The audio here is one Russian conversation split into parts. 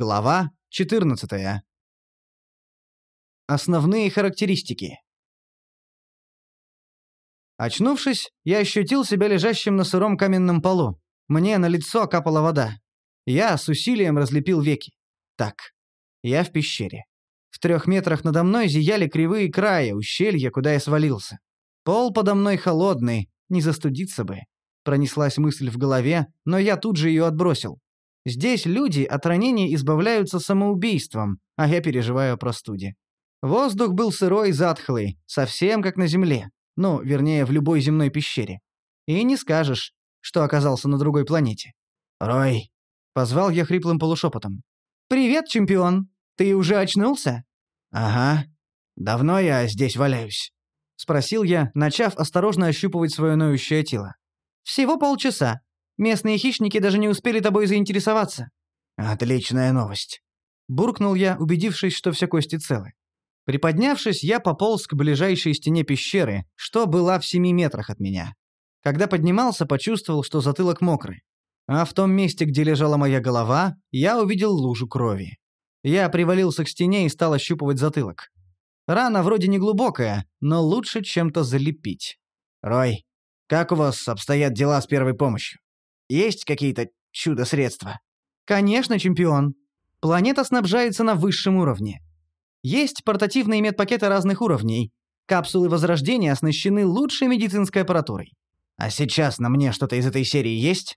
Глава 14. Основные характеристики. Очнувшись, я ощутил себя лежащим на сыром каменном полу. Мне на лицо капала вода. Я с усилием разлепил веки. Так, я в пещере. В трех метрах надо мной зияли кривые края ущелья, куда я свалился. Пол подо мной холодный, не застудиться бы. Пронеслась мысль в голове, но я тут же ее отбросил. Здесь люди от ранений избавляются самоубийством, а я переживаю о простуде. Воздух был сырой и затхлый, совсем как на Земле. Ну, вернее, в любой земной пещере. И не скажешь, что оказался на другой планете. «Рой!» — позвал я хриплым полушепотом. «Привет, чемпион! Ты уже очнулся?» «Ага. Давно я здесь валяюсь?» — спросил я, начав осторожно ощупывать свое ноющее тело. «Всего полчаса. Местные хищники даже не успели тобой заинтересоваться». «Отличная новость», — буркнул я, убедившись, что все кости целы. Приподнявшись, я пополз к ближайшей стене пещеры, что была в семи метрах от меня. Когда поднимался, почувствовал, что затылок мокрый. А в том месте, где лежала моя голова, я увидел лужу крови. Я привалился к стене и стал ощупывать затылок. Рана вроде не глубокая, но лучше чем-то залепить. «Рой, как у вас обстоят дела с первой помощью?» Есть какие-то чудо-средства?» «Конечно, чемпион. Планета снабжается на высшем уровне. Есть портативные медпакеты разных уровней. Капсулы Возрождения оснащены лучшей медицинской аппаратурой. А сейчас на мне что-то из этой серии есть?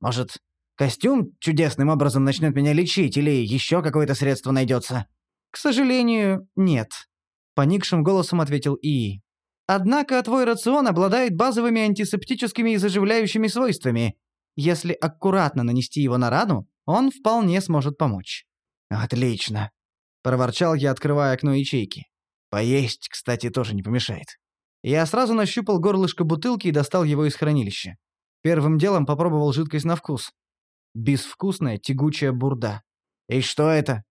Может, костюм чудесным образом начнет меня лечить или еще какое-то средство найдется?» «К сожалению, нет», — поникшим голосом ответил ИИ. «Однако твой рацион обладает базовыми антисептическими и заживляющими свойствами, если аккуратно нанести его на рану, он вполне сможет помочь. «Отлично», — проворчал я, открывая окно ячейки. «Поесть, кстати, тоже не помешает». Я сразу нащупал горлышко бутылки и достал его из хранилища. Первым делом попробовал жидкость на вкус. Безвкусная, тягучая бурда. «И что это?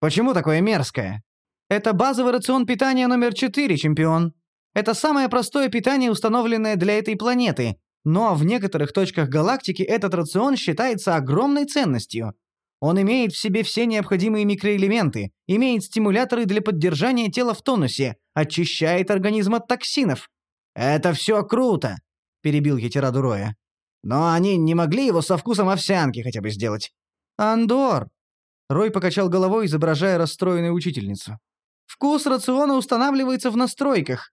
Почему такое мерзкое?» «Это базовый рацион питания номер 4, чемпион. Это самое простое питание, установленное для этой планеты, но в некоторых точках галактики этот рацион считается огромной ценностью. Он имеет в себе все необходимые микроэлементы, имеет стимуляторы для поддержания тела в тонусе, очищает организм от токсинов. «Это все круто!» – перебил я тираду Роя. «Но они не могли его со вкусом овсянки хотя бы сделать». «Андор!» – Рой покачал головой, изображая расстроенную учительницу. «Вкус рациона устанавливается в настройках.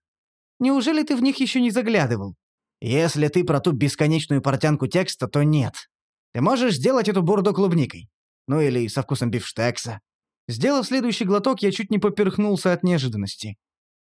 Неужели ты в них еще не заглядывал?» Если ты про ту бесконечную портянку текста, то нет. Ты можешь сделать эту бурду клубникой. Ну или со вкусом бифштекса. Сделав следующий глоток, я чуть не поперхнулся от неожиданности.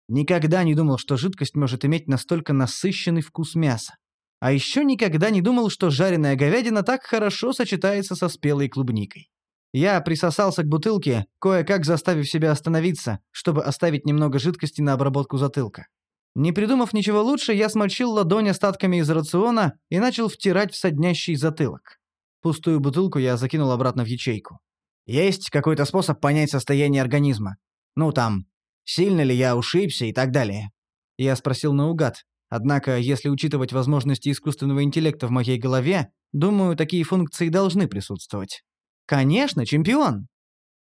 Никогда не думал, что жидкость может иметь настолько насыщенный вкус мяса. А еще никогда не думал, что жареная говядина так хорошо сочетается со спелой клубникой. Я присосался к бутылке, кое-как заставив себя остановиться, чтобы оставить немного жидкости на обработку затылка. Не придумав ничего лучше, я смочил ладонь остатками из рациона и начал втирать в соднящий затылок. Пустую бутылку я закинул обратно в ячейку. Есть какой-то способ понять состояние организма? Ну там, сильно ли я ушибся и так далее? Я спросил наугад. Однако, если учитывать возможности искусственного интеллекта в моей голове, думаю, такие функции должны присутствовать. Конечно, чемпион.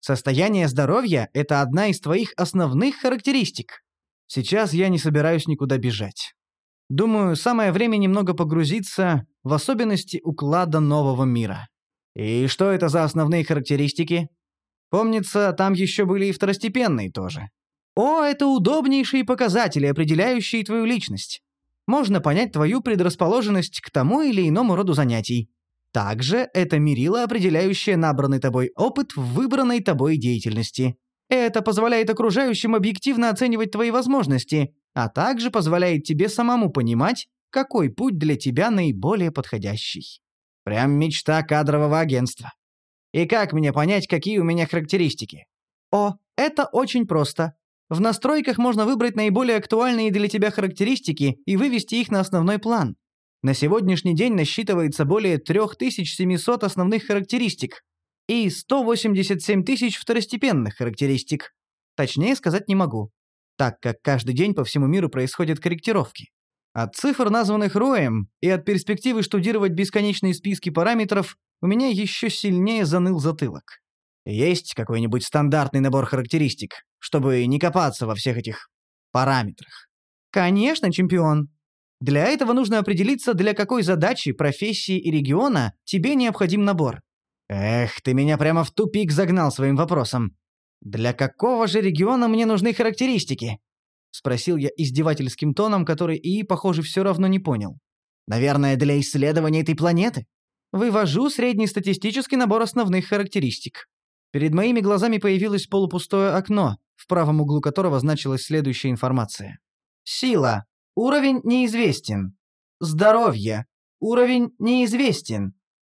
Состояние здоровья – это одна из твоих основных характеристик. Сейчас я не собираюсь никуда бежать. Думаю, самое время немного погрузиться в особенности уклада нового мира. И что это за основные характеристики? Помнится, там еще были и второстепенные тоже. О, это удобнейшие показатели, определяющие твою личность. Можно понять твою предрасположенность к тому или иному роду занятий. Также это мерило, определяющее набранный тобой опыт в выбранной тобой деятельности. Это позволяет окружающим объективно оценивать твои возможности, а также позволяет тебе самому понимать, какой путь для тебя наиболее подходящий. Прям мечта кадрового агентства. И как мне понять, какие у меня характеристики? О, это очень просто. В настройках можно выбрать наиболее актуальные для тебя характеристики и вывести их на основной план. На сегодняшний день насчитывается более 3700 основных характеристик, и 187 тысяч второстепенных характеристик. Точнее сказать не могу, так как каждый день по всему миру происходят корректировки. От цифр, названных Роем, и от перспективы штудировать бесконечные списки параметров, у меня еще сильнее заныл затылок. Есть какой-нибудь стандартный набор характеристик, чтобы не копаться во всех этих параметрах? Конечно, чемпион. Для этого нужно определиться, для какой задачи, профессии и региона тебе необходим набор. Эх, ты меня прямо в тупик загнал своим вопросом. Для какого же региона мне нужны характеристики? Спросил я издевательским тоном, который и, похоже, все равно не понял. Наверное, для исследования этой планеты? Вывожу среднестатистический набор основных характеристик. Перед моими глазами появилось полупустое окно, в правом углу которого значилась следующая информация. Сила. Уровень неизвестен. Здоровье. Уровень неизвестен.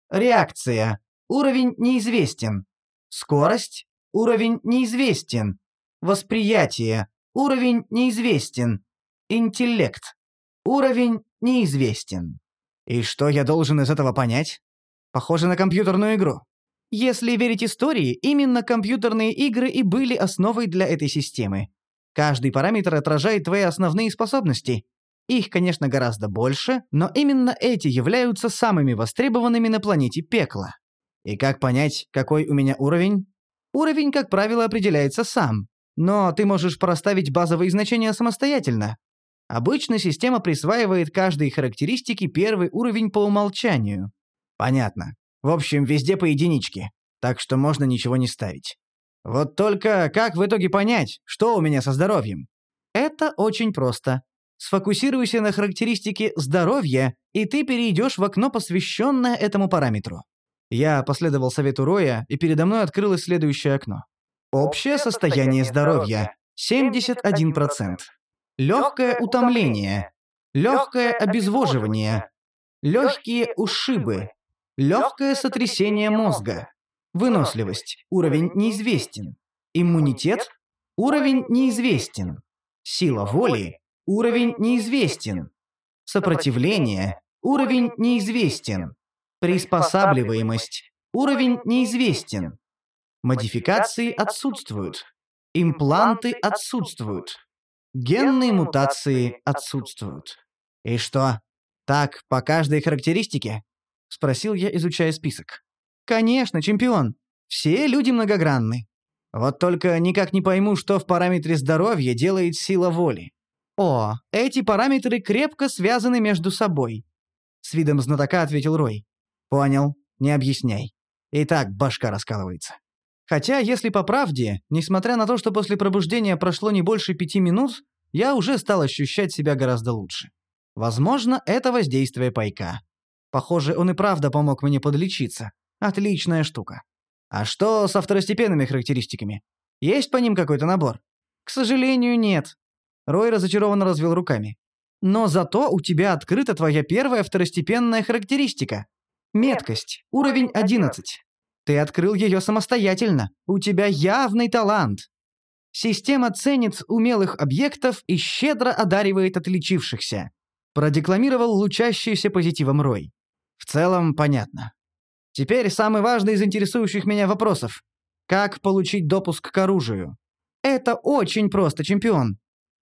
Реакция. Уровень неизвестен. Скорость. Уровень неизвестен. Восприятие. Уровень неизвестен. Интеллект. Уровень неизвестен. И что я должен из этого понять? Похоже на компьютерную игру. Если верить истории, именно компьютерные игры и были основой для этой системы. Каждый параметр отражает твои основные способности. Их, конечно, гораздо больше, но именно эти являются самыми востребованными на планете пекла. И как понять, какой у меня уровень? Уровень, как правило, определяется сам. Но ты можешь проставить базовые значения самостоятельно. Обычно система присваивает каждой характеристике первый уровень по умолчанию. Понятно. В общем, везде по единичке, так что можно ничего не ставить. Вот только как в итоге понять, что у меня со здоровьем? Это очень просто. Сфокусируйся на характеристике здоровья, и ты перейдешь в окно, посвященное этому параметру. Я последовал совету Роя, и передо мной открылось следующее окно. Общее состояние здоровья – 71%. Легкое утомление. Легкое обезвоживание. Легкие ушибы. Легкое сотрясение мозга. Выносливость. Уровень неизвестен. Иммунитет. Уровень неизвестен. Сила воли. Уровень неизвестен. Сопротивление. Уровень неизвестен. Приспосабливаемость. Уровень неизвестен. Модификации отсутствуют. Импланты отсутствуют. Генные мутации отсутствуют. И что? Так, по каждой характеристике? — спросил я, изучая список. «Конечно, чемпион. Все люди многогранны. Вот только никак не пойму, что в параметре здоровья делает сила воли. О, эти параметры крепко связаны между собой», — с видом знатока ответил Рой. «Понял. Не объясняй. И так башка раскалывается». Хотя, если по правде, несмотря на то, что после пробуждения прошло не больше пяти минут, я уже стал ощущать себя гораздо лучше. Возможно, это воздействие пайка. Похоже, он и правда помог мне подлечиться. Отличная штука. А что со второстепенными характеристиками? Есть по ним какой-то набор? К сожалению, нет. Рой разочарованно развел руками. Но зато у тебя открыта твоя первая второстепенная характеристика. Меткость. Уровень 11. Ты открыл ее самостоятельно. У тебя явный талант. Система ценит умелых объектов и щедро одаривает отличившихся. Продекламировал лучащийся позитивом Рой. В целом, понятно. Теперь самый важный из интересующих меня вопросов. Как получить допуск к оружию? Это очень просто, чемпион.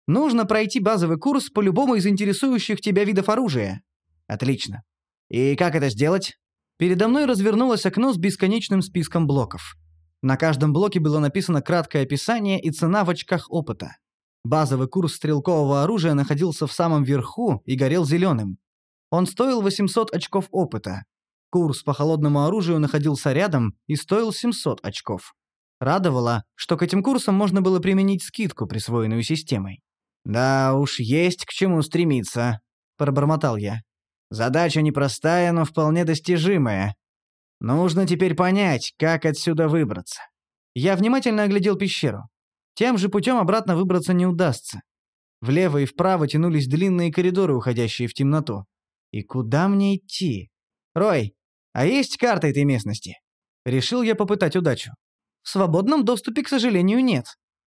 Нужно пройти базовый курс по любому из интересующих тебя видов оружия. Отлично. И как это сделать? Передо мной развернулось окно с бесконечным списком блоков. На каждом блоке было написано краткое описание и цена в очках опыта. Базовый курс стрелкового оружия находился в самом верху и горел зеленым. Он стоил 800 очков опыта. Курс по холодному оружию находился рядом и стоил 700 очков. Радовало, что к этим курсам можно было применить скидку, присвоенную системой. «Да уж, есть к чему стремиться», — пробормотал я. «Задача непростая, но вполне достижимая. Нужно теперь понять, как отсюда выбраться». Я внимательно оглядел пещеру. Тем же путем обратно выбраться не удастся. Влево и вправо тянулись длинные коридоры, уходящие в темноту. И куда мне идти? Рой, а есть карта этой местности? Решил я попытать удачу. В свободном доступе, к сожалению, нет.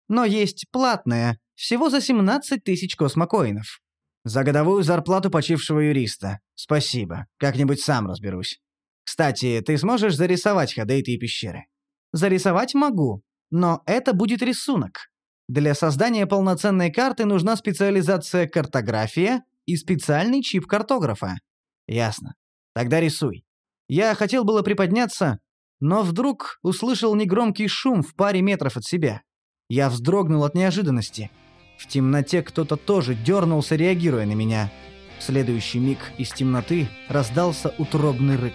Но есть платная, всего за 17 тысяч космокоинов. За годовую зарплату почившего юриста. Спасибо. Как-нибудь сам разберусь. Кстати, ты сможешь зарисовать ходы этой пещеры? Зарисовать могу, но это будет рисунок. Для создания полноценной карты нужна специализация картография и специальный чип картографа. Ясно. Тогда рисуй. Я хотел было приподняться, Но вдруг услышал негромкий шум в паре метров от себя. Я вздрогнул от неожиданности. В темноте кто-то тоже дернулся, реагируя на меня. В следующий миг из темноты раздался утробный рык.